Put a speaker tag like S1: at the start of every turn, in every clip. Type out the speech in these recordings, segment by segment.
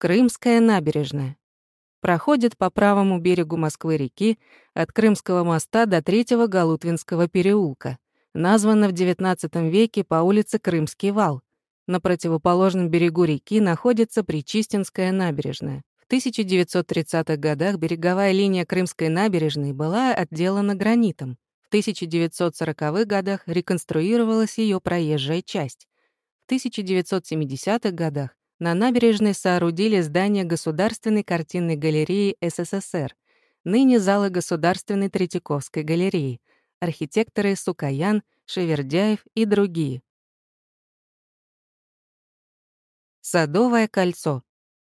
S1: Крымская набережная. Проходит по правому берегу Москвы-реки от Крымского моста до Третьего Галутвинского переулка. Названа в XIX веке по улице Крымский вал. На противоположном берегу реки находится Причистинская набережная. В 1930-х годах береговая линия Крымской набережной была отделана гранитом. В 1940-х годах реконструировалась ее проезжая часть. В 1970-х годах на набережной соорудили здание Государственной картинной галереи СССР, ныне залы Государственной Третьяковской галереи, архитекторы Сукаян, Шевердяев и другие. Садовое кольцо.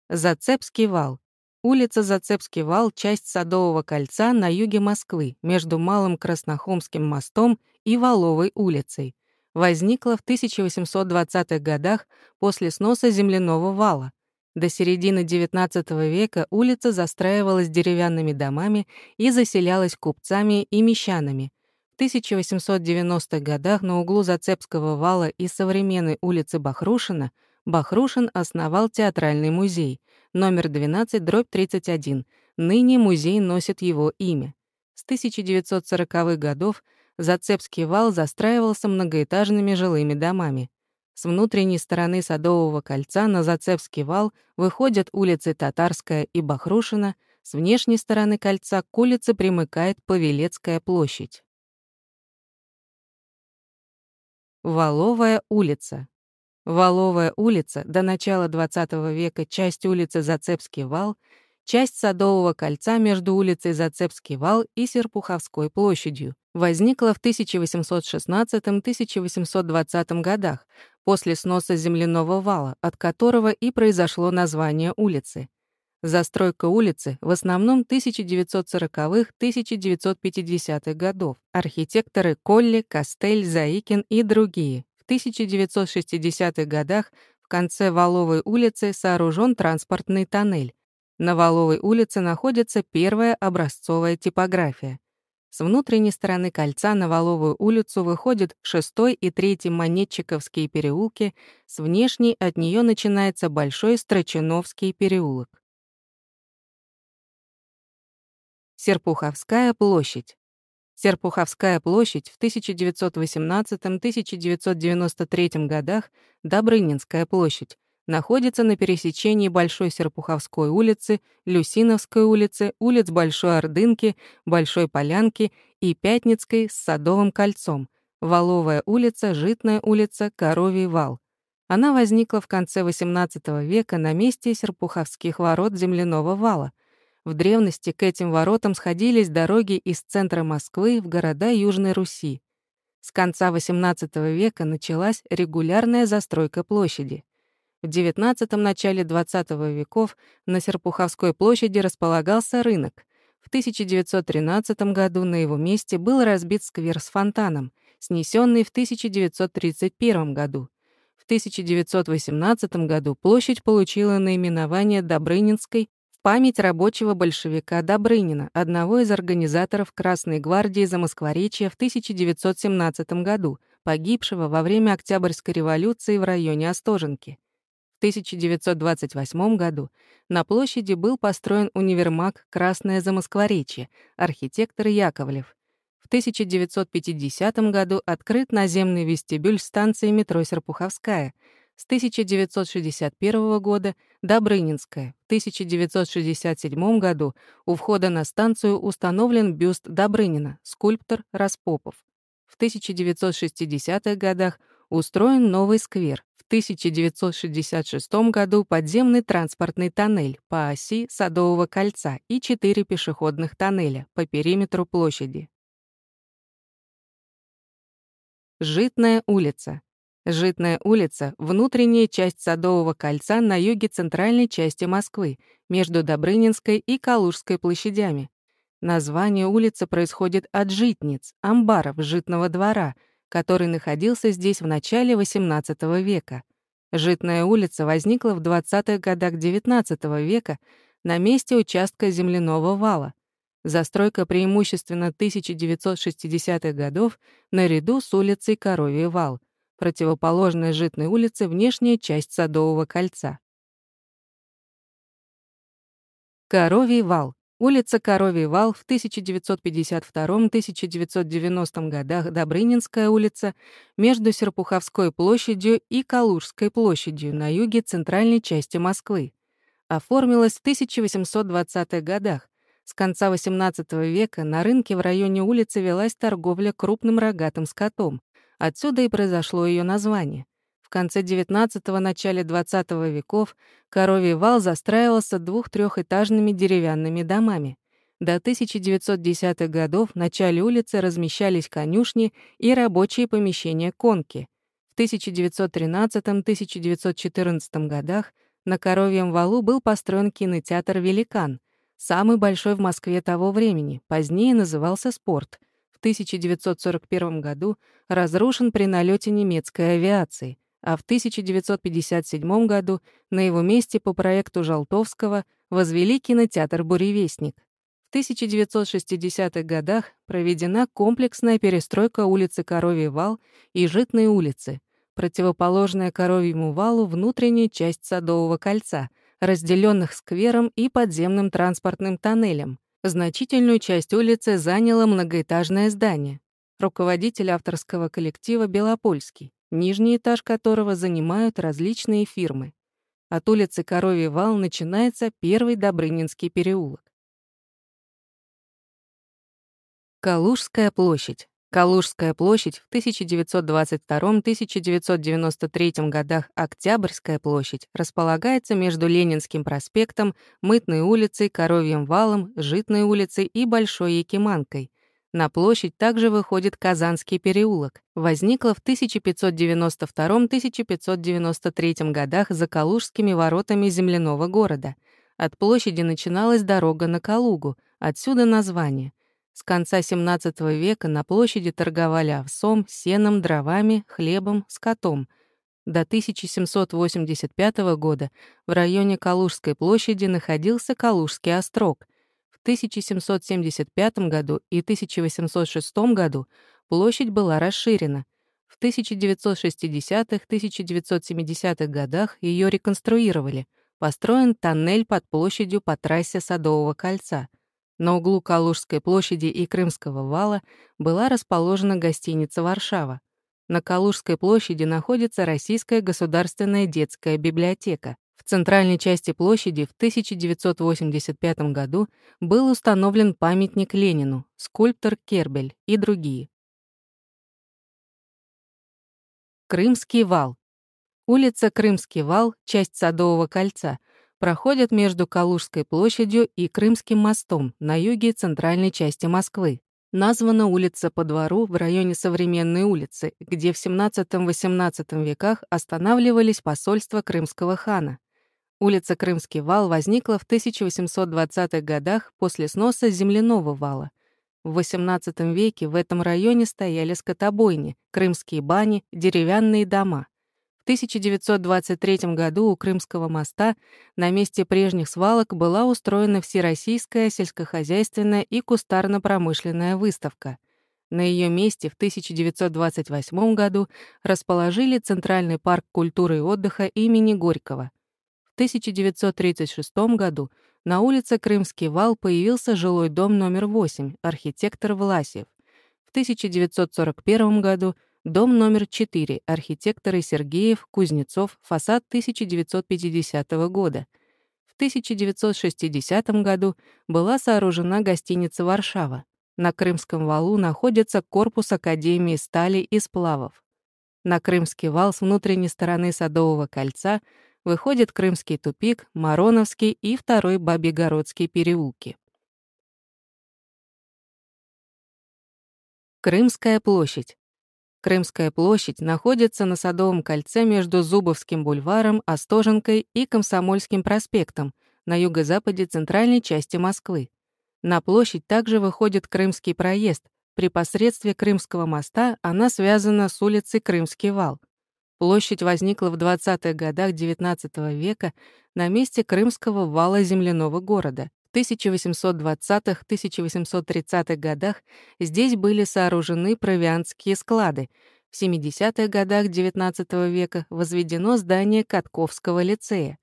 S1: Зацепский вал. Улица Зацепский вал — часть Садового кольца на юге Москвы, между Малым Краснохомским мостом и Валовой улицей возникла в 1820-х годах после сноса земляного вала. До середины XIX века улица застраивалась деревянными домами и заселялась купцами и мещанами. В 1890-х годах на углу Зацепского вала и современной улицы Бахрушина Бахрушин основал театральный музей, номер 12, дробь 31. Ныне музей носит его имя. С 1940-х годов Зацепский вал застраивался многоэтажными жилыми домами. С внутренней стороны Садового кольца на Зацепский вал выходят улицы Татарская и Бахрушина, с внешней стороны кольца к улице примыкает Павелецкая площадь. Валовая улица. Валовая улица, до начала XX века часть улицы Зацепский вал, часть Садового кольца между улицей Зацепский вал и Серпуховской площадью, возникла в 1816-1820 годах после сноса земляного вала, от которого и произошло название улицы. Застройка улицы в основном 1940-1950-х годов. Архитекторы Колли, Костель, Заикин и другие. В 1960-х годах в конце Валовой улицы сооружен транспортный тоннель. На Валовой улице находится первая образцовая типография. С внутренней стороны кольца на Воловую улицу выходят шестой и третий Монетчиковские переулки, с внешней от нее начинается Большой Строчиновский переулок. Серпуховская площадь. Серпуховская площадь в 1918-1993 годах Добрынинская площадь находится на пересечении Большой Серпуховской улицы, Люсиновской улицы, улиц Большой Ордынки, Большой Полянки и Пятницкой с Садовым кольцом, Воловая улица, Житная улица, Коровий вал. Она возникла в конце XVIII века на месте Серпуховских ворот земляного вала. В древности к этим воротам сходились дороги из центра Москвы в города Южной Руси. С конца XVIII века началась регулярная застройка площади. В XIX – начале XX веков на Серпуховской площади располагался рынок. В 1913 году на его месте был разбит сквер с фонтаном, снесенный в 1931 году. В 1918 году площадь получила наименование Добрынинской в память рабочего большевика Добрынина, одного из организаторов Красной гвардии за Москворечье в 1917 году, погибшего во время Октябрьской революции в районе Остоженки. 1928 году на площади был построен универмаг «Красное Замоскворечье», архитектор Яковлев. В 1950 году открыт наземный вестибюль станции метро Серпуховская. С 1961 года — Добрынинская. В 1967 году у входа на станцию установлен бюст Добрынина, скульптор Распопов. В 1960-х годах устроен новый сквер. В 1966 году подземный транспортный тоннель по оси Садового кольца и четыре пешеходных тоннеля по периметру площади. Житная улица. Житная улица — внутренняя часть Садового кольца на юге центральной части Москвы, между Добрынинской и Калужской площадями. Название улицы происходит от житниц, амбаров, житного двора — который находился здесь в начале XVIII века. Житная улица возникла в 20-х годах XIX века на месте участка земляного вала. Застройка преимущественно 1960-х годов наряду с улицей Коровий вал, противоположная Житной улице внешняя часть Садового кольца. Коровий вал. Улица Коровий вал в 1952-1990 годах Добрынинская улица между Серпуховской площадью и Калужской площадью на юге центральной части Москвы. Оформилась в 1820-х годах. С конца XVIII века на рынке в районе улицы велась торговля крупным рогатым скотом. Отсюда и произошло ее название. В конце XIX – начале XX веков Коровий вал застраивался двух-трехэтажными деревянными домами. До 1910-х годов в начале улицы размещались конюшни и рабочие помещения конки. В 1913-1914 годах на Коровьем валу был построен кинотеатр «Великан», самый большой в Москве того времени, позднее назывался «Спорт», 1941 году разрушен при налете немецкой авиации, а в 1957 году на его месте по проекту Жалтовского возвели кинотеатр «Буревестник». В 1960-х годах проведена комплексная перестройка улицы Коровий вал и Житной улицы, противоположная Коровьему валу внутренняя часть Садового кольца, разделенных сквером и подземным транспортным тоннелем, Значительную часть улицы заняло многоэтажное здание. Руководитель авторского коллектива Белопольский, нижний этаж которого занимают различные фирмы. От улицы Коровий вал начинается первый Добрынинский переулок. Калужская площадь. Калужская площадь в 1922-1993 годах Октябрьская площадь располагается между Ленинским проспектом, Мытной улицей, Коровьим валом, Житной улицей и Большой Якиманкой. На площадь также выходит Казанский переулок. Возникла в 1592-1593 годах за Калужскими воротами земляного города. От площади начиналась дорога на Калугу, отсюда название — с конца XVII века на площади торговали овсом, сеном, дровами, хлебом, скотом. До 1785 года в районе Калужской площади находился Калужский острог. В 1775 году и 1806 году площадь была расширена. В 1960-1970-х годах ее реконструировали. Построен тоннель под площадью по трассе Садового кольца — на углу Калужской площади и Крымского вала была расположена гостиница «Варшава». На Калужской площади находится Российская государственная детская библиотека. В центральной части площади в 1985 году был установлен памятник Ленину, скульптор Кербель и другие. Крымский вал. Улица Крымский вал, часть Садового кольца — проходят между Калужской площадью и Крымским мостом на юге центральной части Москвы. Названа улица по двору в районе современной улицы, где в XVII-XVIII веках останавливались посольства крымского хана. Улица Крымский вал возникла в 1820-х годах после сноса земляного вала. В XVIII веке в этом районе стояли скотобойни, крымские бани, деревянные дома. 1923 году у Крымского моста на месте прежних свалок была устроена Всероссийская сельскохозяйственная и кустарно-промышленная выставка. На ее месте в 1928 году расположили Центральный парк культуры и отдыха имени Горького. В 1936 году на улице Крымский вал появился жилой дом номер 8, архитектор Власев. В 1941 году Дом номер 4, архитекторы Сергеев, Кузнецов, фасад 1950 года. В 1960 году была сооружена гостиница «Варшава». На Крымском валу находится корпус Академии стали и сплавов. На Крымский вал с внутренней стороны Садового кольца выходит Крымский тупик, Мароновский и второй Бабигородский переулки. Крымская площадь. Крымская площадь находится на Садовом кольце между Зубовским бульваром, Остоженкой и Комсомольским проспектом на юго-западе центральной части Москвы. На площадь также выходит Крымский проезд. При посредстве Крымского моста она связана с улицей Крымский вал. Площадь возникла в 20-х годах XIX века на месте Крымского вала земляного города. 1820-1830-х годах здесь были сооружены провиантские склады. В 70-х годах XIX века возведено здание Катковского лицея.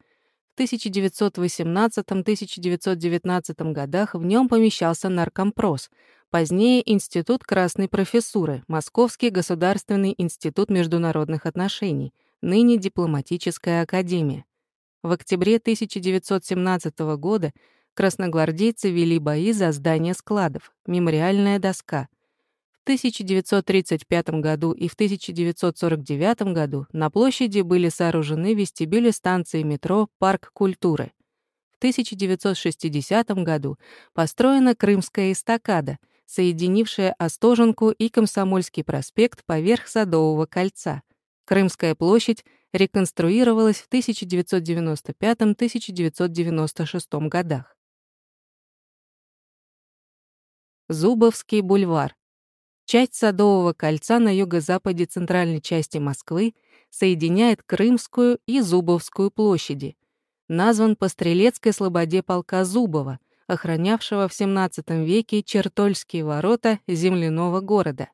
S1: В В 1918-1919 годах в нем помещался наркомпрос, позднее Институт Красной Профессуры, Московский государственный институт международных отношений, ныне Дипломатическая академия. В октябре 1917 года красногвардейцы вели бои за здание складов, мемориальная доска. В 1935 году и в 1949 году на площади были сооружены вестибюли станции метро «Парк культуры». В 1960 году построена Крымская эстакада, соединившая Остоженку и Комсомольский проспект поверх Садового кольца. Крымская площадь реконструировалась в 1995-1996 годах. Зубовский бульвар. Часть Садового кольца на юго-западе центральной части Москвы соединяет Крымскую и Зубовскую площади. Назван по стрелецкой слободе полка Зубова, охранявшего в XVII веке Чертольские ворота земляного города.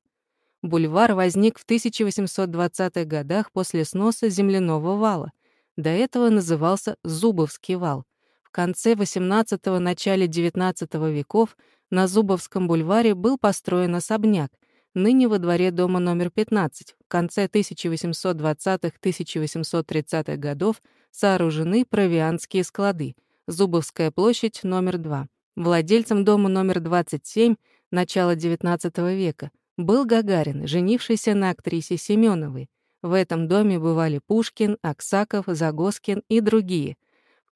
S1: Бульвар возник в 1820-х годах после сноса земляного вала. До этого назывался Зубовский вал. В конце XVIII – начале XIX веков на Зубовском бульваре был построен особняк, ныне во дворе дома номер 15. В конце 1820-1830-х годов сооружены провианские склады. Зубовская площадь номер 2. Владельцем дома номер 27 начала XIX века был Гагарин, женившийся на актрисе Семеновой. В этом доме бывали Пушкин, Аксаков, Загоскин и другие –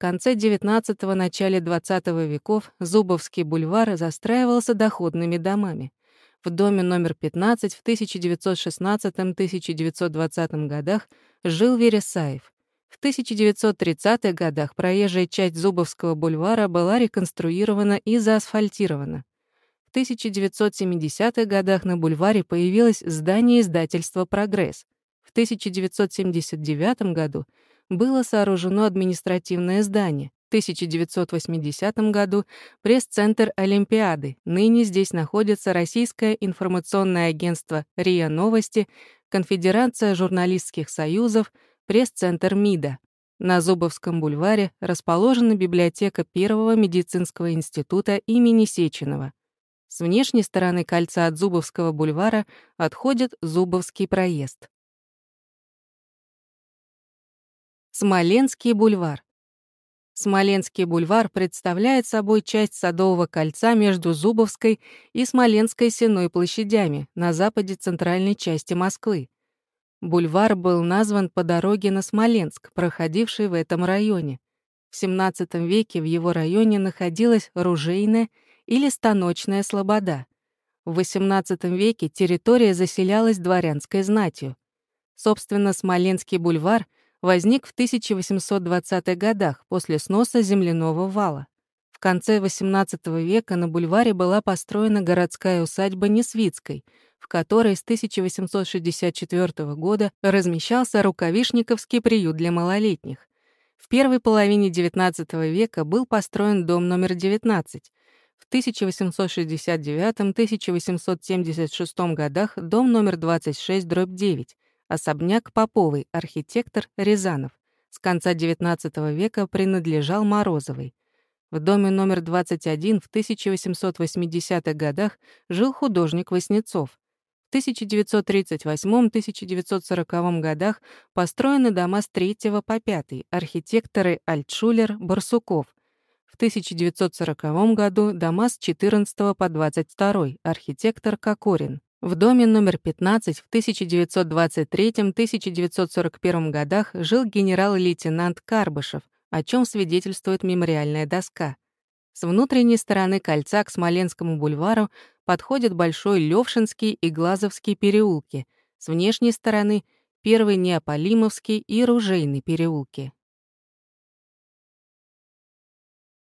S1: конце XIX – начале XX веков Зубовский бульвар застраивался доходными домами. В доме номер 15 в 1916-1920 годах жил Вересаев. В 1930-х годах проезжая часть Зубовского бульвара была реконструирована и заасфальтирована. В 1970-х годах на бульваре появилось здание издательства «Прогресс». В 1979 году было сооружено административное здание. В 1980 году пресс-центр Олимпиады. Ныне здесь находится Российское информационное агентство РИА Новости, Конфедерация журналистских союзов, пресс-центр МИДа. На Зубовском бульваре расположена библиотека Первого медицинского института имени Сеченова. С внешней стороны кольца от Зубовского бульвара отходит Зубовский проезд. Смоленский бульвар. Смоленский бульвар представляет собой часть Садового кольца между Зубовской и Смоленской сеной площадями на западе центральной части Москвы. Бульвар был назван по дороге на Смоленск, проходившей в этом районе. В XVII веке в его районе находилась ружейная или станочная слобода. В XVIII веке территория заселялась дворянской знатью. Собственно, Смоленский бульвар — возник в 1820-х годах после сноса земляного вала. В конце XVIII века на бульваре была построена городская усадьба Несвицкой, в которой с 1864 года размещался Рукавишниковский приют для малолетних. В первой половине XIX века был построен дом номер 19. В 1869-1876 годах дом номер 26, дробь 9, Особняк Поповой, архитектор Рязанов. С конца XIX века принадлежал Морозовой. В доме номер 21 в 1880-х годах жил художник Васнецов. В 1938-1940 годах построены дома с 3 по 5, архитекторы Альтшулер, Барсуков. В 1940 году дома с 14 по 22, архитектор Кокорин. В доме номер 15 в 1923-1941 годах жил генерал-лейтенант Карбышев, о чем свидетельствует мемориальная доска. С внутренней стороны кольца к Смоленскому бульвару подходят Большой Левшинский и Глазовский переулки, с внешней стороны — Первый Неаполимовский и Ружейный переулки.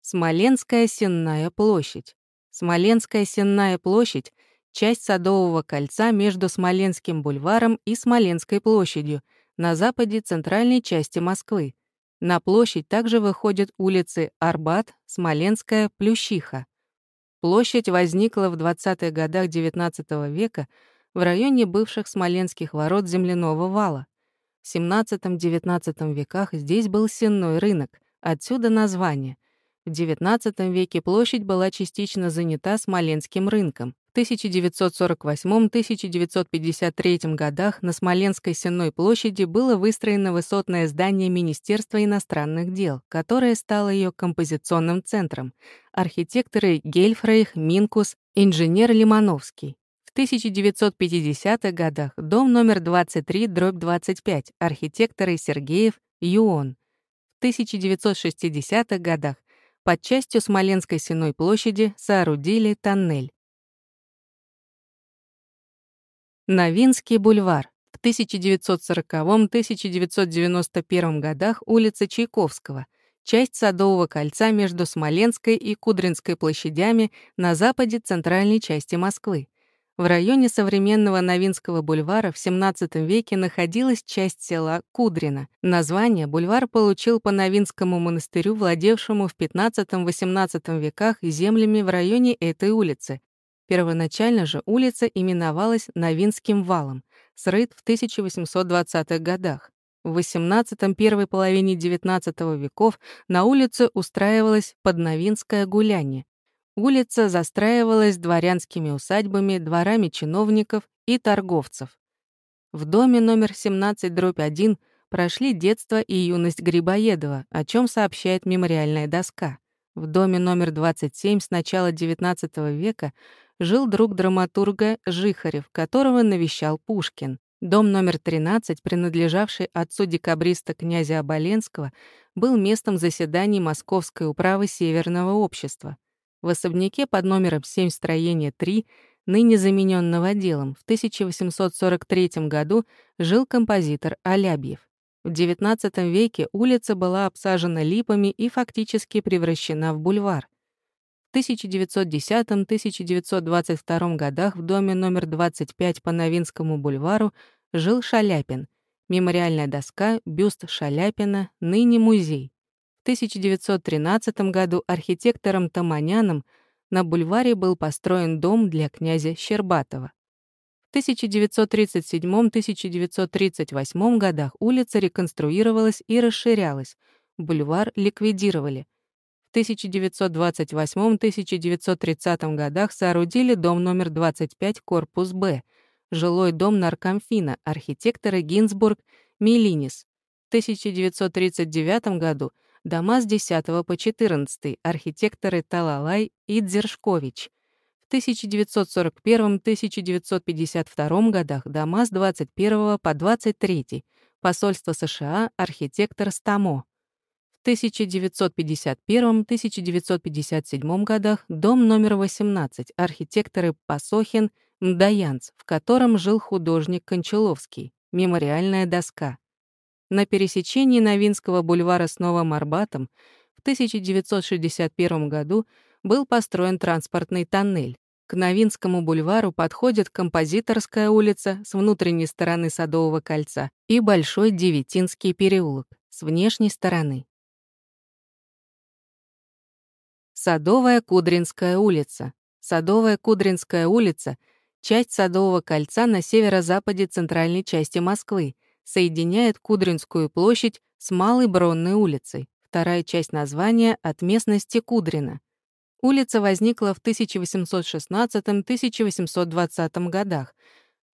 S1: Смоленская сенная площадь. Смоленская сенная площадь часть Садового кольца между Смоленским бульваром и Смоленской площадью, на западе центральной части Москвы. На площадь также выходят улицы Арбат, Смоленская, Плющиха. Площадь возникла в 20-х годах XIX века в районе бывших Смоленских ворот земляного вала. В XVII-XIX веках здесь был сенной рынок, Отсюда название. В XIX веке площадь была частично занята Смоленским рынком. В 1948-1953 годах на Смоленской Сенной площади было выстроено высотное здание Министерства иностранных дел, которое стало ее композиционным центром. Архитекторы Гельфрейх, Минкус, инженер Лимановский. В 1950-х годах дом номер 23, дробь 25, архитекторы Сергеев, Юон. В 1960-х годах под частью Смоленской Сеной площади соорудили тоннель. Новинский бульвар. В 1940-1991 годах улица Чайковского, часть Садового кольца между Смоленской и Кудринской площадями на западе центральной части Москвы. В районе современного Новинского бульвара в XVII веке находилась часть села Кудрино. Название бульвар получил по Новинскому монастырю, владевшему в XV-XVIII веках землями в районе этой улицы. Первоначально же улица именовалась Новинским валом, срыт в 1820-х годах. В XVIII первой половине XIX веков на улице устраивалось подновинское гуляние. Улица застраивалась дворянскими усадьбами, дворами чиновников и торговцев. В доме номер 17-1 прошли детство и юность Грибоедова, о чем сообщает мемориальная доска. В доме номер 27 с начала XIX века жил друг драматурга Жихарев, которого навещал Пушкин. Дом номер 13, принадлежавший отцу декабриста князя Оболенского, был местом заседаний Московской управы Северного общества. В особняке под номером 7 строения 3, ныне замененного отделом, в 1843 году жил композитор Алябьев. В XIX веке улица была обсажена липами и фактически превращена в бульвар. В 1910-1922 годах в доме номер 25 по Новинскому бульвару жил Шаляпин. Мемориальная доска, бюст Шаляпина, ныне музей. В 1913 году архитектором Таманяном на бульваре был построен дом для князя Щербатова. В 1937-1938 годах улица реконструировалась и расширялась, бульвар ликвидировали. В 1928-1930 годах соорудили дом номер 25, корпус «Б», жилой дом наркомфина, архитекторы Гинзбург, Милинис. В 1939 году — дома с 10 по 14, архитекторы Талалай и Дзержкович. В 1941-1952 годах дома с 21 по 23, посольство США, архитектор Стамо. В 1951-1957 годах дом номер 18, архитекторы Пасохин, Мдаянц, в котором жил художник Кончаловский, мемориальная доска. На пересечении Новинского бульвара с Новым Арбатом в 1961 году был построен транспортный тоннель. К Новинскому бульвару подходит Композиторская улица с внутренней стороны Садового кольца и Большой Девятинский переулок с внешней стороны. Садовая Кудринская улица. Садовая Кудринская улица — часть Садового кольца на северо-западе центральной части Москвы — соединяет Кудринскую площадь с Малой Бронной улицей. Вторая часть названия от местности Кудрина. Улица возникла в 1816-1820 годах.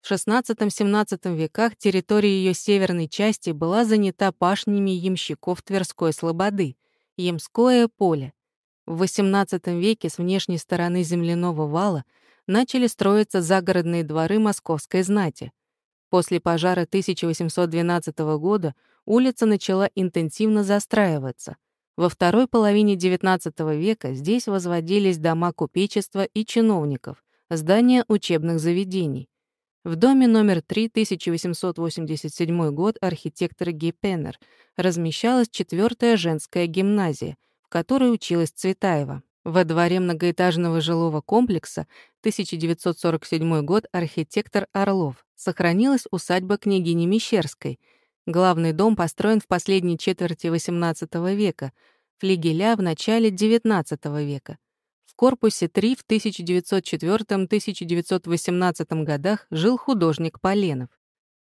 S1: В XVI-XVII веках территория ее северной части была занята пашнями ямщиков Тверской слободы, Ямское поле. В XVIII веке с внешней стороны земляного вала начали строиться загородные дворы московской знати. После пожара 1812 года улица начала интенсивно застраиваться. Во второй половине XIX века здесь возводились дома купечества и чиновников, здания учебных заведений. В доме номер 3, 1887 год, архитектор Гиппенер, размещалась четвертая женская гимназия, в которой училась Цветаева. Во дворе многоэтажного жилого комплекса 1947 год архитектор Орлов. Сохранилась усадьба княгини Мещерской. Главный дом построен в последней четверти XVIII века, флигеля в начале XIX века. В корпусе 3 в 1904-1918 годах жил художник Поленов.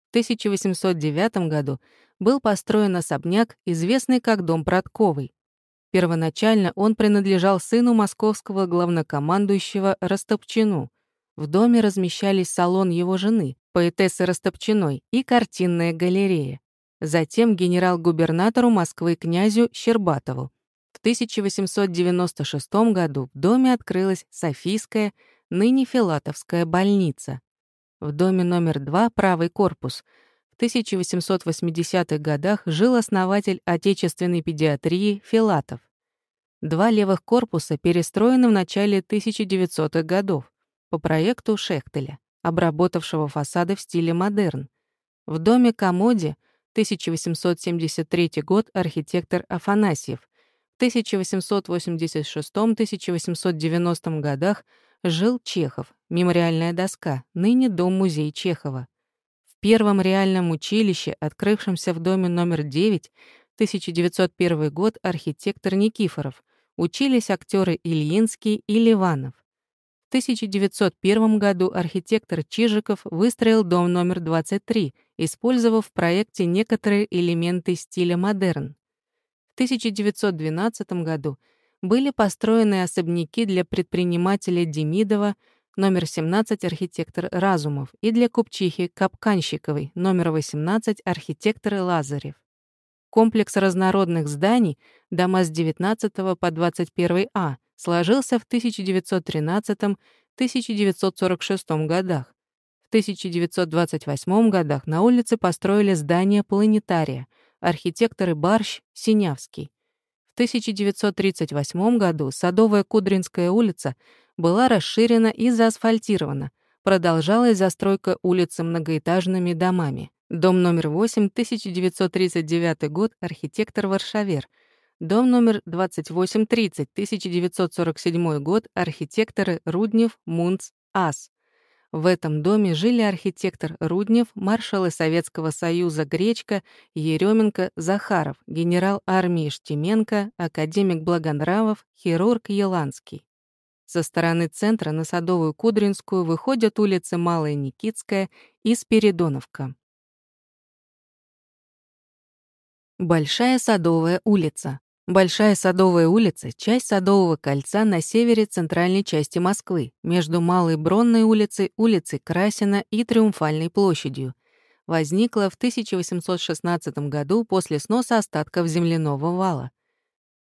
S1: В 1809 году был построен особняк, известный как Дом Протковый. Первоначально он принадлежал сыну московского главнокомандующего Растопчину. В доме размещались салон его жены, поэтессы Растопчиной, и картинная галерея. Затем генерал-губернатору Москвы князю Щербатову. В 1896 году в доме открылась Софийская, ныне Филатовская больница. В доме номер 2, правый корпус, 1880-х годах жил основатель отечественной педиатрии Филатов. Два левых корпуса перестроены в начале 1900-х годов по проекту Шехтеля, обработавшего фасады в стиле модерн. В доме-комоде 1873 год архитектор Афанасьев, в 1886-1890 годах жил Чехов, мемориальная доска, ныне дом-музей Чехова первом реальном училище, открывшемся в доме номер 9, 1901 год, архитектор Никифоров, учились актеры Ильинский и Ливанов. В 1901 году архитектор Чижиков выстроил дом номер 23, использовав в проекте некоторые элементы стиля модерн. В 1912 году были построены особняки для предпринимателя Демидова, номер 17 архитектор Разумов и для купчихи Капканщиковой, номер 18 архитектор Лазарев. Комплекс разнородных зданий, дома с 19 по 21 А, сложился в 1913-1946 годах. В 1928 годах на улице построили здание планетария, архитекторы Барщ, Синявский. В 1938 году Садовая Кудринская улица была расширена и заасфальтирована. Продолжалась застройка улицы многоэтажными домами. Дом номер 8, 1939 год, архитектор Варшавер. Дом номер 2830, 1947 год, архитекторы Руднев, Мунц, Ас. В этом доме жили архитектор Руднев, маршалы Советского Союза Гречка, Еременко, Захаров, генерал армии Штеменко, академик Благонравов, хирург Еланский. Со стороны центра на Садовую Кудринскую выходят улицы Малая Никитская и Спиридоновка. Большая Садовая улица. Большая Садовая улица — часть Садового кольца на севере центральной части Москвы, между Малой Бронной улицей, улицей Красина и Триумфальной площадью. Возникла в 1816 году после сноса остатков земляного вала.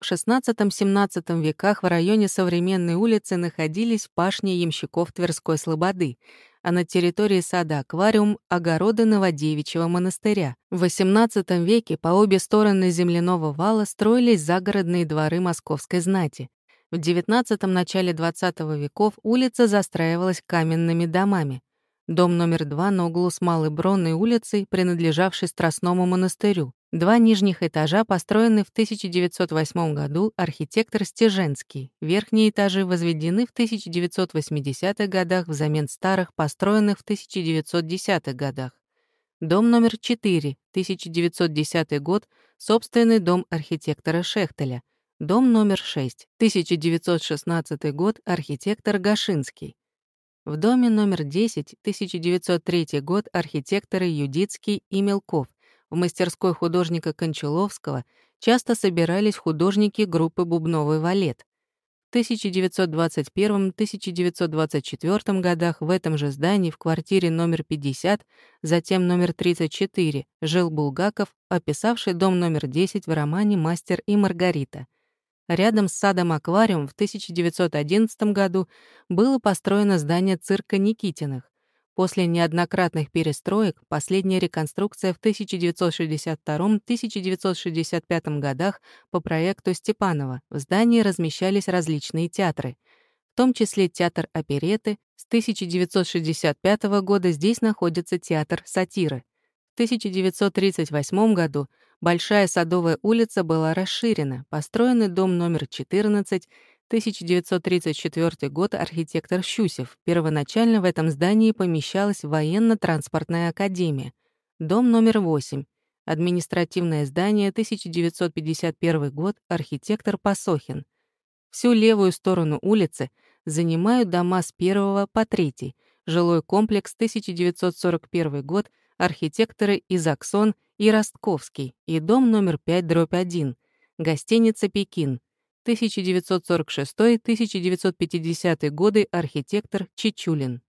S1: В XVI-XVII веках в районе современной улицы находились пашни ямщиков Тверской Слободы, а на территории сада-аквариум — огороды Новодевичьего монастыря. В XVIII веке по обе стороны земляного вала строились загородные дворы московской знати. В XIX — начале XX веков улица застраивалась каменными домами. Дом номер два на углу с Малой Бронной улицей, принадлежавший Страстному монастырю. Два нижних этажа построены в 1908 году архитектор Стеженский. Верхние этажи возведены в 1980-х годах взамен старых, построенных в 1910-х годах. Дом номер 4, 1910 год, собственный дом архитектора Шехтеля. Дом номер 6, 1916 год, архитектор Гашинский. В доме номер 10, 1903 год, архитекторы Юдицкий и Мелков — в мастерской художника Кончаловского часто собирались художники группы «Бубновый валет». В 1921-1924 годах в этом же здании в квартире номер 50, затем номер 34, жил Булгаков, описавший дом номер 10 в романе «Мастер и Маргарита». Рядом с садом-аквариум в 1911 году было построено здание цирка Никитиных. После неоднократных перестроек последняя реконструкция в 1962-1965 годах по проекту Степанова в здании размещались различные театры, в том числе театр опереты. С 1965 года здесь находится театр сатиры. В 1938 году Большая Садовая улица была расширена, построенный дом номер 14 1934 год, архитектор Щусев. Первоначально в этом здании помещалась военно-транспортная академия. Дом номер 8. Административное здание, 1951 год, архитектор Пасохин. Всю левую сторону улицы занимают дома с 1 по 3. Жилой комплекс, 1941 год, архитекторы Изаксон и Ростковский и дом номер 5, дробь 1, гостиница «Пекин», 1946-1950 годы архитектор Чичулин.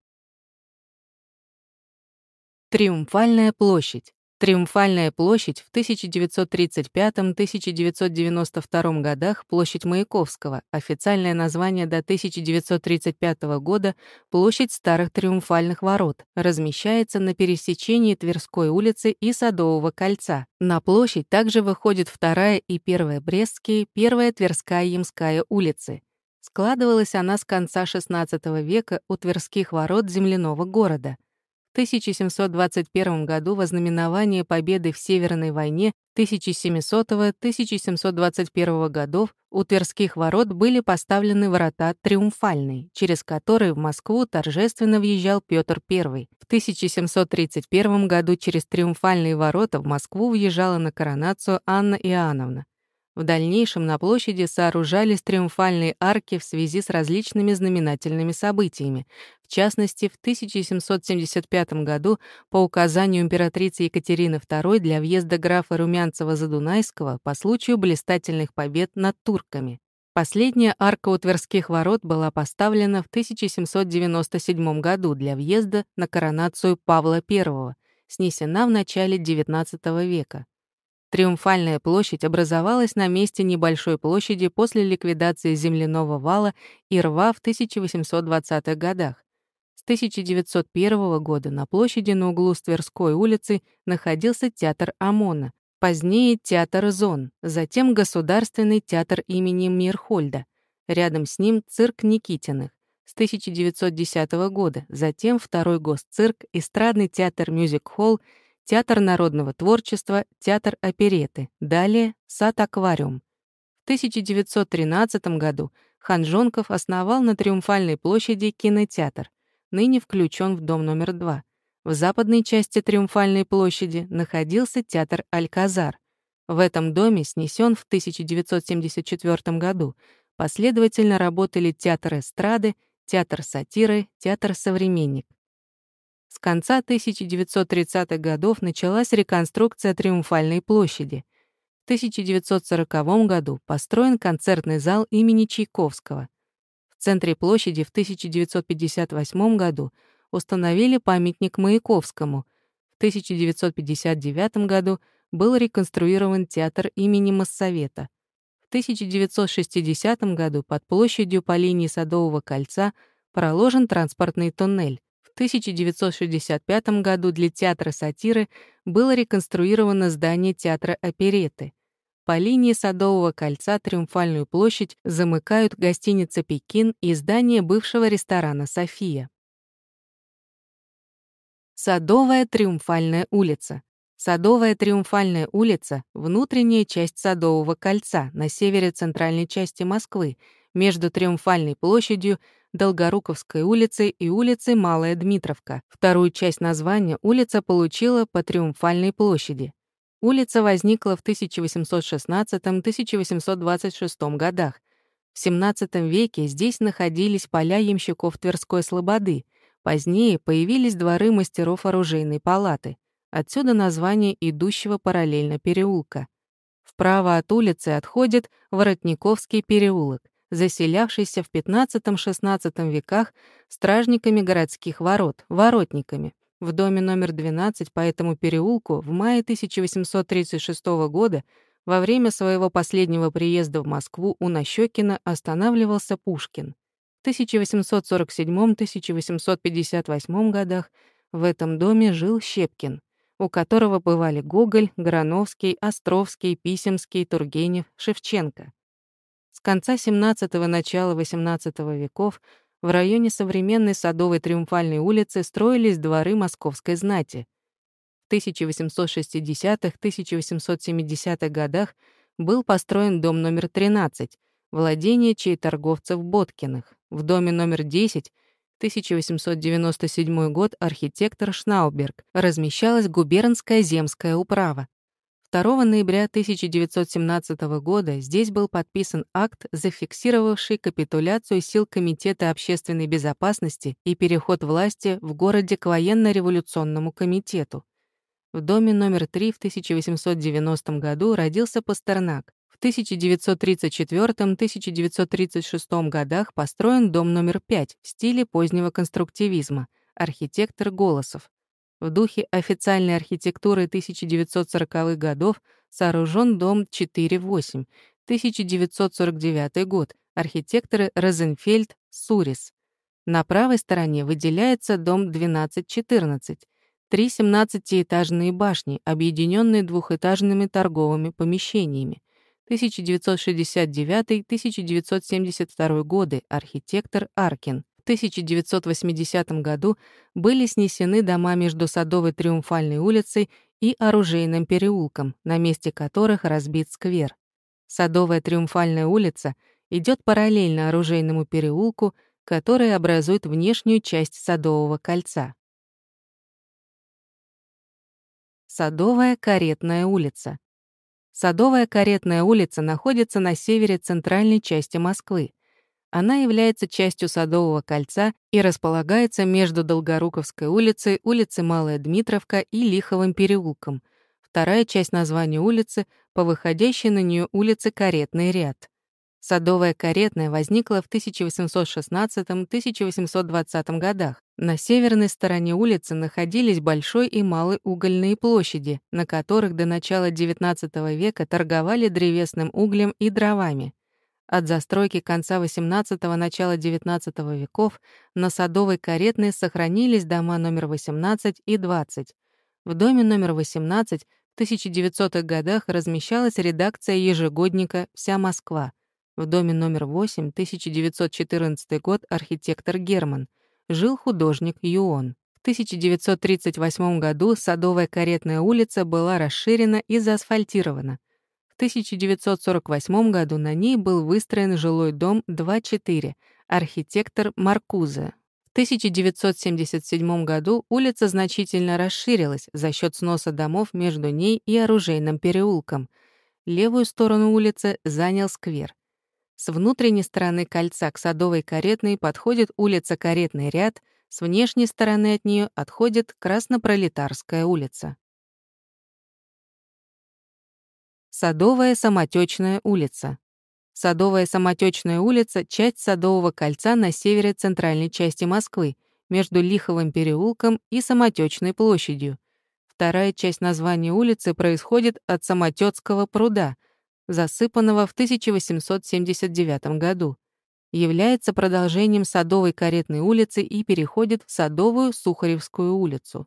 S1: Триумфальная площадь. Триумфальная площадь в 1935-1992 годах площадь Маяковского, официальное название до 1935 года площадь Старых Триумфальных ворот, размещается на пересечении Тверской улицы и Садового кольца. На площадь также выходит вторая и первая Брестские, первая Тверская Ямская улицы. Складывалась она с конца XVI века у Тверских ворот земляного города — 1721 году вознаменование победы в Северной войне 1700-1721 годов у Тверских ворот были поставлены врата Триумфальные, через которые в Москву торжественно въезжал Петр I. В 1731 году через Триумфальные ворота в Москву въезжала на коронацию Анна Иоанновна. В дальнейшем на площади сооружались триумфальные арки в связи с различными знаменательными событиями. В частности, в 1775 году по указанию императрицы Екатерины II для въезда графа Румянцева-Задунайского по случаю блистательных побед над турками. Последняя арка у Тверских ворот была поставлена в 1797 году для въезда на коронацию Павла I, снесена в начале XIX века. Триумфальная площадь образовалась на месте небольшой площади после ликвидации земляного вала и рва в 1820-х годах. С 1901 года на площади на углу с Тверской улицы находился театр ОМОНа, позднее театр ЗОН, затем Государственный театр имени Мирхольда. Рядом с ним цирк Никитиных с 1910 года, затем второй госцирк, эстрадный театр Мюзик-холл Театр народного творчества, театр опереты, далее сад-аквариум. В 1913 году Ханжонков основал на Триумфальной площади кинотеатр, ныне включен в дом номер два. В западной части Триумфальной площади находился театр «Альказар». В этом доме снесен в 1974 году. Последовательно работали театр эстрады, театр сатиры, театр «Современник». С конца 1930-х годов началась реконструкция Триумфальной площади. В 1940 году построен концертный зал имени Чайковского. В центре площади в 1958 году установили памятник Маяковскому. В 1959 году был реконструирован театр имени Моссовета. В 1960 году под площадью по линии Садового кольца проложен транспортный туннель. В 1965 году для театра сатиры было реконструировано здание театра опереты. По линии Садового кольца Триумфальную площадь замыкают гостиница «Пекин» и здание бывшего ресторана «София». Садовая Триумфальная улица. Садовая Триумфальная улица — внутренняя часть Садового кольца на севере центральной части Москвы, между Триумфальной площадью, Долгоруковской улицей и улицей Малая Дмитровка. Вторую часть названия улица получила по Триумфальной площади. Улица возникла в 1816-1826 годах. В XVII веке здесь находились поля ямщиков Тверской Слободы. Позднее появились дворы мастеров оружейной палаты. Отсюда название идущего параллельно переулка. Вправо от улицы отходит Воротниковский переулок заселявшийся в XV-XVI веках стражниками городских ворот, воротниками. В доме номер 12 по этому переулку в мае 1836 года во время своего последнего приезда в Москву у Нащекина останавливался Пушкин. В 1847-1858 годах в этом доме жил Щепкин, у которого бывали Гоголь, Грановский, Островский, Писемский, Тургенев, Шевченко. С конца XVII – начала XVIII веков в районе современной Садовой Триумфальной улицы строились дворы московской знати. В 1860-1870-х годах был построен дом номер 13, владение чей торговцев Боткиных. В доме номер 10 1897 год архитектор Шнауберг размещалась губернская земская управа. 2 ноября 1917 года здесь был подписан акт, зафиксировавший капитуляцию сил Комитета общественной безопасности и переход власти в городе к военно-революционному комитету. В доме номер 3 в 1890 году родился Пастернак. В В 1934-1936 годах построен дом номер 5 в стиле позднего конструктивизма, архитектор Голосов. В духе официальной архитектуры 1940-х годов сооружен дом 4-8, 1949 год, архитекторы Розенфельд, Сурис. На правой стороне выделяется дом 12-14, три 17-этажные башни, объединенные двухэтажными торговыми помещениями. 1969-1972 годы, архитектор Аркин. В 1980 году были снесены дома между Садовой Триумфальной улицей и Оружейным переулком, на месте которых разбит сквер. Садовая Триумфальная улица идет параллельно Оружейному переулку, который образует внешнюю часть Садового кольца. Садовая каретная улица. Садовая каретная улица находится на севере центральной части Москвы. Она является частью Садового кольца и располагается между Долгоруковской улицей, улицей Малая Дмитровка и Лиховым переулком. Вторая часть названия улицы по выходящей на нее улице Каретный ряд. Садовая каретная возникла в 1816-1820 годах. На северной стороне улицы находились Большой и Малый угольные площади, на которых до начала XIX века торговали древесным углем и дровами. От застройки конца XVIII – начала XIX веков на Садовой каретной сохранились дома номер 18 и 20. В доме номер 18 в 1900-х годах размещалась редакция ежегодника «Вся Москва», в доме номер 8, 1914 год, архитектор Герман. Жил художник Юон. В 1938 году Садовая каретная улица была расширена и заасфальтирована. В 1948 году на ней был выстроен жилой дом 2-4, архитектор Маркузе. В 1977 году улица значительно расширилась за счет сноса домов между ней и Оружейным переулком. Левую сторону улицы занял сквер. С внутренней стороны кольца к Садовой каретной подходит улица Каретный ряд, с внешней стороны от нее отходит Краснопролетарская улица. Садовая самотечная улица. Садовая самотечная улица — часть Садового кольца на севере центральной части Москвы, между Лиховым переулком и Самотечной площадью. Вторая часть названия улицы происходит от Самотёцкого пруда — засыпанного в 1879 году, является продолжением Садовой каретной улицы и переходит в Садовую Сухаревскую улицу.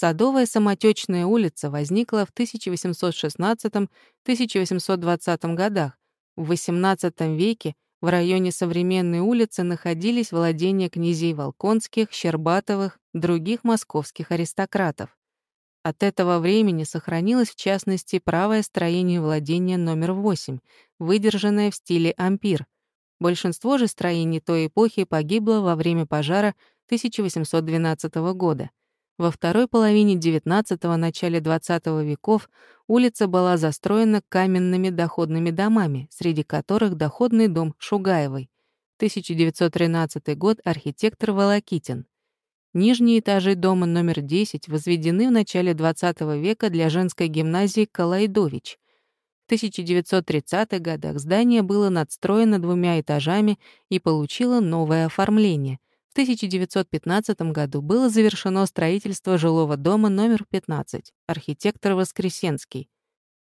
S1: Садовая самотечная улица возникла в 1816-1820 годах. В XVIII веке в районе современной улицы находились владения князей Волконских, Щербатовых, других московских аристократов. От этого времени сохранилось в частности правое строение владения номер 8, выдержанное в стиле ампир. Большинство же строений той эпохи погибло во время пожара 1812 года. Во второй половине XIX – начале XX веков улица была застроена каменными доходными домами, среди которых доходный дом Шугаевой. 1913 год архитектор Волокитин. Нижние этажи дома номер 10 возведены в начале XX века для женской гимназии Калайдович. В 1930-х годах здание было надстроено двумя этажами и получило новое оформление. В 1915 году было завершено строительство жилого дома номер 15, архитектор Воскресенский.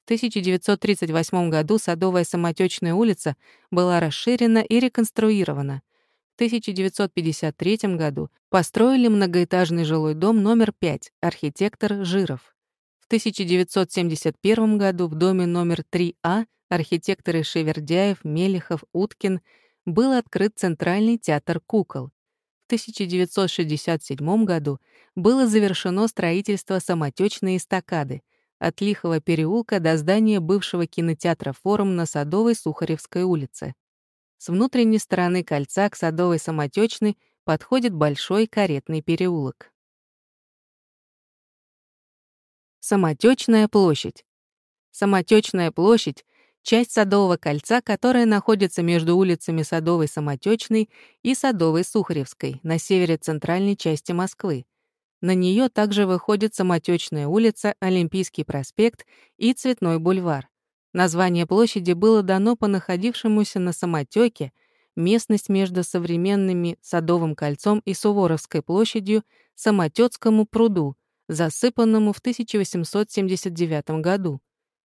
S1: В 1938 году Садовая самотечная улица была расширена и реконструирована. В 1953 году построили многоэтажный жилой дом номер 5, архитектор Жиров. В 1971 году в доме номер 3А архитекторы Шевердяев, Мелехов, Уткин был открыт Центральный театр кукол. В 1967 году было завершено строительство самотечной эстакады от Лихого переулка до здания бывшего кинотеатра «Форум» на Садовой Сухаревской улице. С внутренней стороны кольца к Садовой самотечной подходит большой каретный переулок. Самотечная площадь. Самотечная площадь — часть Садового кольца, которая находится между улицами Садовой Самотечной и Садовой Сухаревской на севере центральной части Москвы. На нее также выходит Самотечная улица, Олимпийский проспект и Цветной бульвар. Название площади было дано по находившемуся на самотеке местность между современными Садовым кольцом и Суворовской площадью Самотёцкому пруду, засыпанному в 1879 году.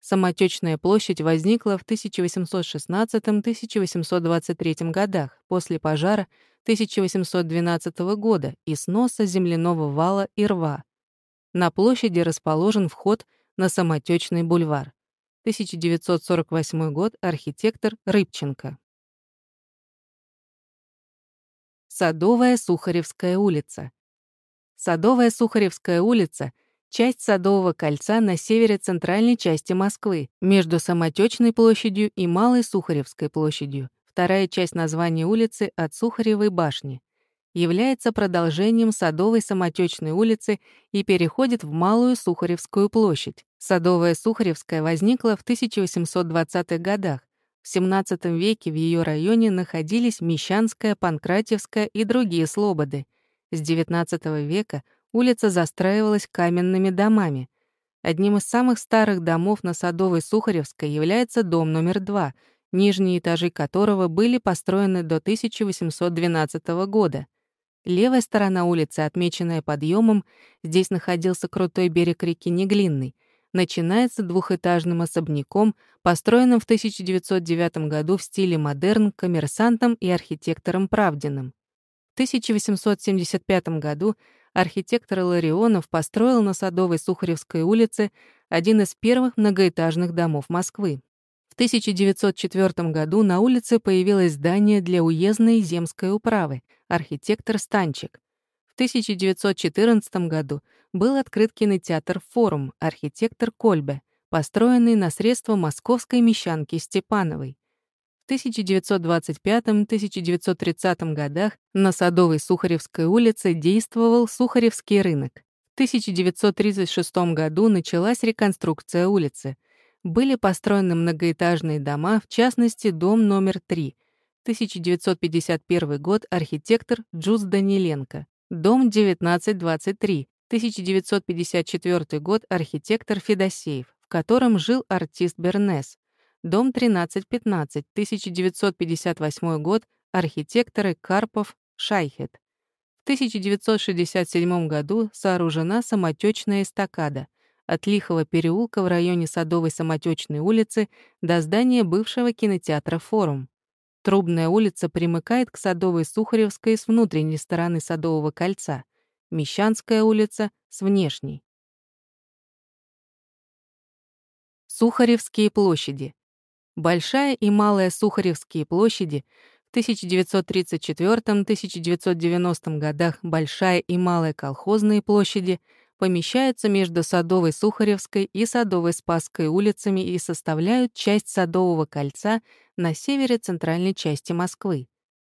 S1: Самотечная площадь возникла в 1816-1823 годах после пожара 1812 года и сноса земляного вала и рва. На площади расположен вход на Самотечный бульвар. 1948 год, архитектор Рыбченко. Садовая Сухаревская улица. Садовая Сухаревская улица — часть Садового кольца на севере центральной части Москвы, между Самотечной площадью и Малой Сухаревской площадью, вторая часть названия улицы от Сухаревой башни. Является продолжением Садовой Самотечной улицы и переходит в Малую Сухаревскую площадь. Садовая Сухаревская возникла в 1820-х годах в XVII веке в ее районе находились Мещанская, Панкратьевская и другие слободы. С XIX века улица застраивалась каменными домами. Одним из самых старых домов на Садовой Сухаревской является дом номер два, нижние этажи которого были построены до 1812 года. Левая сторона улицы, отмеченная подъемом, здесь находился крутой берег реки Неглинный — начинается двухэтажным особняком, построенным в 1909 году в стиле модерн коммерсантом и архитектором Правдиным. В 1875 году архитектор Ларионов построил на Садовой Сухаревской улице один из первых многоэтажных домов Москвы. В 1904 году на улице появилось здание для уездной земской управы, архитектор Станчик. В 1914 году был открыт кинотеатр «Форум» архитектор Кольбе, построенный на средства московской мещанки Степановой. В 1925-1930 годах на Садовой Сухаревской улице действовал Сухаревский рынок. В 1936 году началась реконструкция улицы. Были построены многоэтажные дома, в частности, дом номер 3. 1951 год архитектор Джуз Даниленко. Дом 1923, 1954 год, архитектор Федосеев, в котором жил артист Бернес. Дом 1315, 1958 год, архитекторы Карпов, Шайхет. В 1967 году сооружена самотечная эстакада от Лихого переулка в районе Садовой самотечной улицы до здания бывшего кинотеатра «Форум». Трубная улица примыкает к Садовой Сухаревской с внутренней стороны Садового кольца. Мещанская улица с внешней. Сухаревские площади. Большая и Малая Сухаревские площади в 1934-1990 годах Большая и Малая колхозные площади помещаются между Садовой Сухаревской и Садовой Спасской улицами и составляют часть Садового кольца на севере центральной части Москвы.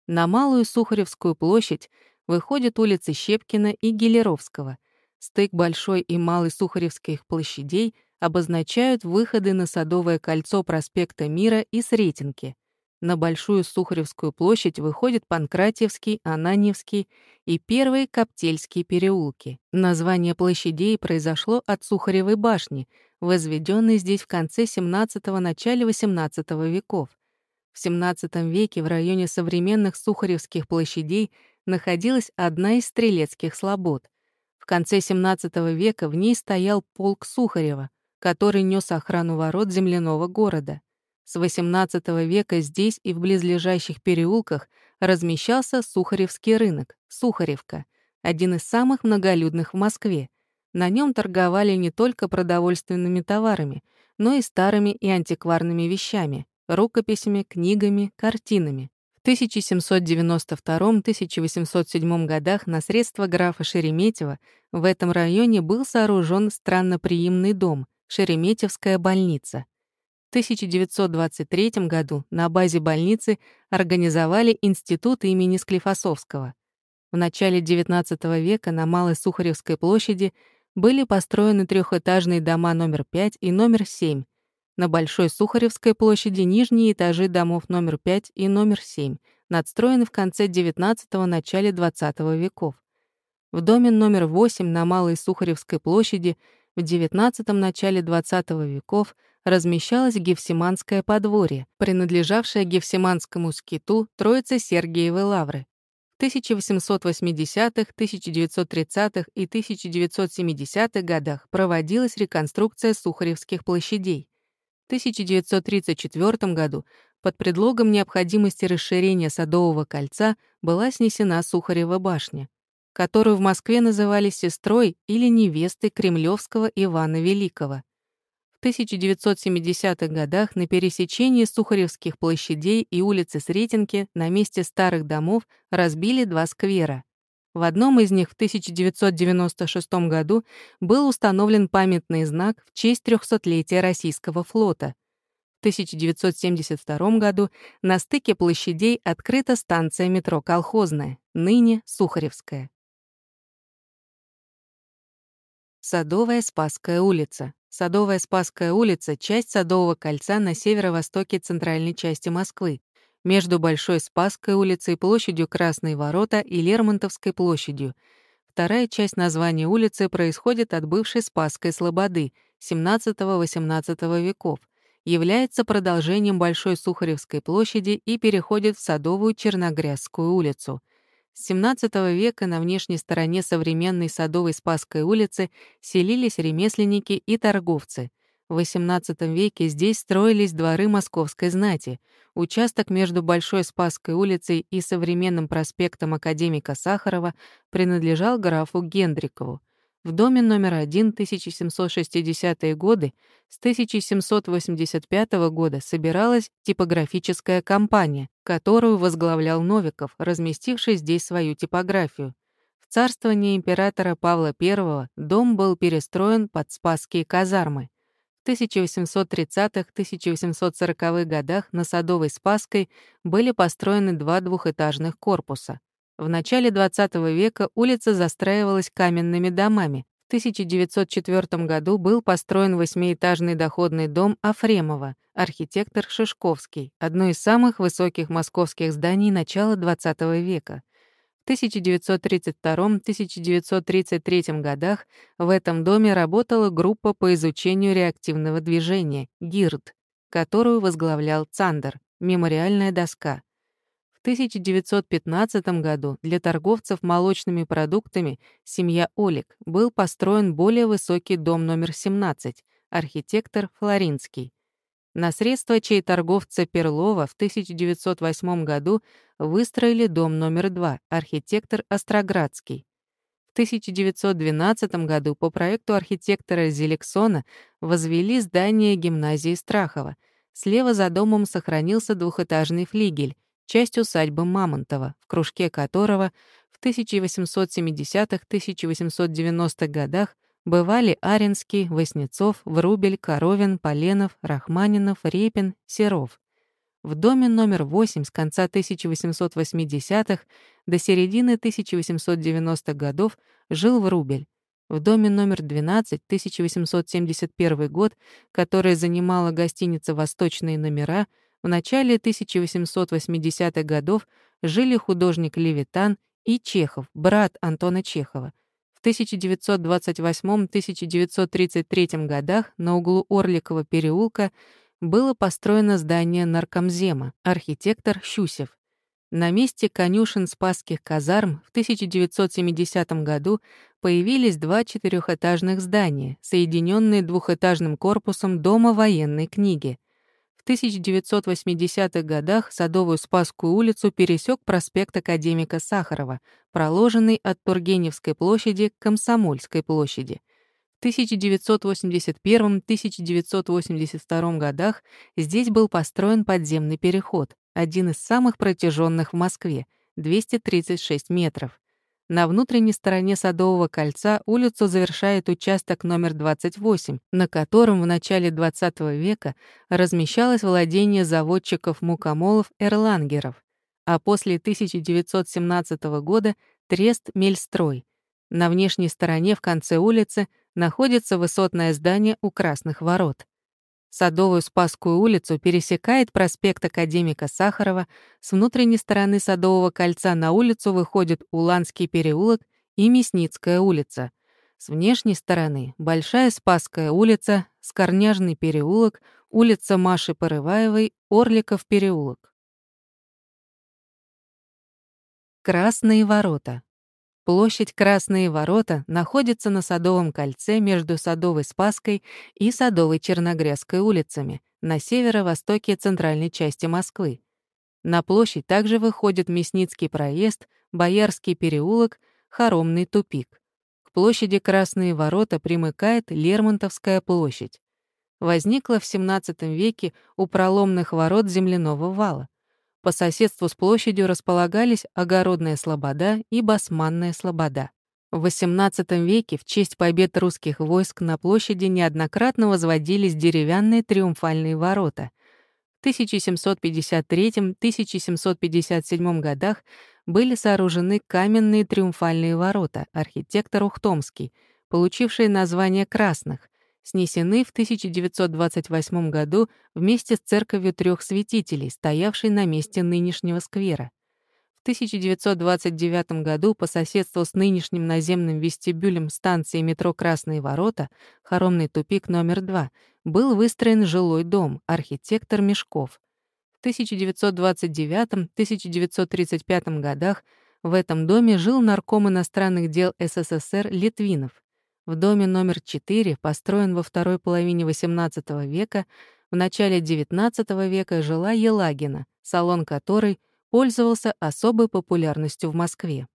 S1: На Малую Сухаревскую площадь выходят улицы Щепкина и Гелеровского. Стык Большой и Малой Сухаревских площадей обозначают выходы на Садовое кольцо проспекта Мира и Сретенки. На Большую Сухаревскую площадь выходят Панкратьевский, Ананьевский и первые Коптельские переулки. Название площадей произошло от Сухаревой башни, возведенной здесь в конце XVII – начале XVIII веков. В XVII веке в районе современных Сухаревских площадей находилась одна из стрелецких слобод. В конце XVII века в ней стоял полк Сухарева, который нес охрану ворот земляного города. С XVIII века здесь и в близлежащих переулках размещался Сухаревский рынок, Сухаревка, один из самых многолюдных в Москве. На нем торговали не только продовольственными товарами, но и старыми и антикварными вещами, рукописями, книгами, картинами. В 1792-1807 годах на средства графа Шереметьева в этом районе был сооружен странноприимный дом Шереметьевская больница. В 1923 году на базе больницы организовали институт имени Склифосовского. В начале XIX века на Малой Сухаревской площади были построены трехэтажные дома номер 5 и номер 7, на Большой Сухаревской площади нижние этажи домов номер 5 и номер 7 надстроены в конце XIX – начале XX веков. В доме номер 8 на Малой Сухаревской площади в XIX – начале XX веков размещалось Гефсиманское подворье, принадлежавшее Гефсиманскому скиту Троицы Сергиевой Лавры. В 1880-х, 1930-х и 1970-х годах проводилась реконструкция Сухаревских площадей. В 1934 году под предлогом необходимости расширения Садового кольца была снесена Сухарева башня, которую в Москве называли сестрой или невестой кремлевского Ивана Великого. В 1970-х годах на пересечении Сухаревских площадей и улицы Сретенки на месте старых домов разбили два сквера. В одном из них в 1996 году был установлен памятный знак в честь 300-летия российского флота. В 1972 году на стыке площадей открыта станция метро «Колхозная», ныне Сухаревская. Садовая Спасская улица. Садовая Спасская улица — часть Садового кольца на северо-востоке центральной части Москвы, между Большой Спасской улицей, площадью Красные ворота и Лермонтовской площадью. Вторая часть названия улицы происходит от бывшей Спасской слободы XVII-XVIII веков, является продолжением Большой Сухаревской площади и переходит в Садовую Черногрязскую улицу — XVII века на внешней стороне современной Садовой Спасской улицы селились ремесленники и торговцы. В XVIII веке здесь строились дворы московской знати. Участок между Большой Спасской улицей и современным проспектом Академика Сахарова принадлежал графу Гендрикову. В доме номер один 1760-е годы с 1785 года собиралась типографическая компания, которую возглавлял Новиков, разместивший здесь свою типографию. В царствование императора Павла I дом был перестроен под Спасские казармы. В 1830-1840-х годах на Садовой Спасской были построены два двухэтажных корпуса. В начале XX века улица застраивалась каменными домами. В 1904 году был построен восьмиэтажный доходный дом Афремова, архитектор Шишковский, одно из самых высоких московских зданий начала XX века. В 1932-1933 годах в этом доме работала группа по изучению реактивного движения ГИРД, которую возглавлял Цандер, мемориальная доска. В 1915 году для торговцев молочными продуктами семья Олик был построен более высокий дом номер 17, архитектор Флоринский. На средства чей торговца Перлова в 1908 году выстроили дом номер 2, архитектор Остроградский. В 1912 году по проекту архитектора Зелексона возвели здание гимназии Страхова. Слева за домом сохранился двухэтажный флигель, часть усадьбы Мамонтова, в кружке которого в 1870-1890-х годах бывали Аренский, Воснецов, Врубель, Коровин, Поленов, Рахманинов, Репин, Серов. В доме номер 8 с конца 1880-х до середины 1890-х годов жил Врубель. В доме номер 12, 1871 год, который занимала гостиница «Восточные номера», в начале 1880-х годов жили художник Левитан и Чехов, брат Антона Чехова. В 1928-1933 годах на углу Орликова переулка было построено здание наркомзема, архитектор Щусев. На месте конюшен Спасских казарм в 1970 году появились два четырехэтажных здания, соединенные двухэтажным корпусом Дома военной книги — в 1980-х годах Садовую Спасскую улицу пересек проспект Академика Сахарова, проложенный от Тургеневской площади к Комсомольской площади. В 1981-1982 годах здесь был построен подземный переход, один из самых протяженных в Москве — 236 метров. На внутренней стороне Садового кольца улицу завершает участок номер 28, на котором в начале XX века размещалось владение заводчиков мукомолов-эрлангеров, а после 1917 года — трест «Мельстрой». На внешней стороне в конце улицы находится высотное здание у Красных ворот. Садовую Спасскую улицу пересекает проспект Академика Сахарова, с внутренней стороны Садового кольца на улицу выходит Уланский переулок и Мясницкая улица. С внешней стороны — Большая Спасская улица, Скорняжный переулок, улица Маши Порываевой, Орликов переулок. Красные ворота. Площадь Красные ворота находится на Садовом кольце между Садовой Спаской и Садовой Черногрязской улицами на северо-востоке центральной части Москвы. На площадь также выходит Мясницкий проезд, Боярский переулок, Хоромный тупик. К площади Красные ворота примыкает Лермонтовская площадь. Возникла в XVII веке у проломных ворот земляного вала. По соседству с площадью располагались Огородная Слобода и Басманная Слобода. В XVIII веке в честь побед русских войск на площади неоднократно возводились деревянные триумфальные ворота. В 1753-1757 годах были сооружены каменные триумфальные ворота, архитектор Ухтомский, получившие название «Красных», снесены в 1928 году вместе с церковью трех святителей, стоявшей на месте нынешнего сквера. В 1929 году по соседству с нынешним наземным вестибюлем станции метро «Красные ворота» хоромный тупик номер 2 был выстроен жилой дом, архитектор Мешков. В 1929-1935 годах в этом доме жил нарком иностранных дел СССР Литвинов. В доме номер 4, построен во второй половине XVIII века, в начале XIX века жила Елагина, салон которой пользовался особой популярностью в Москве.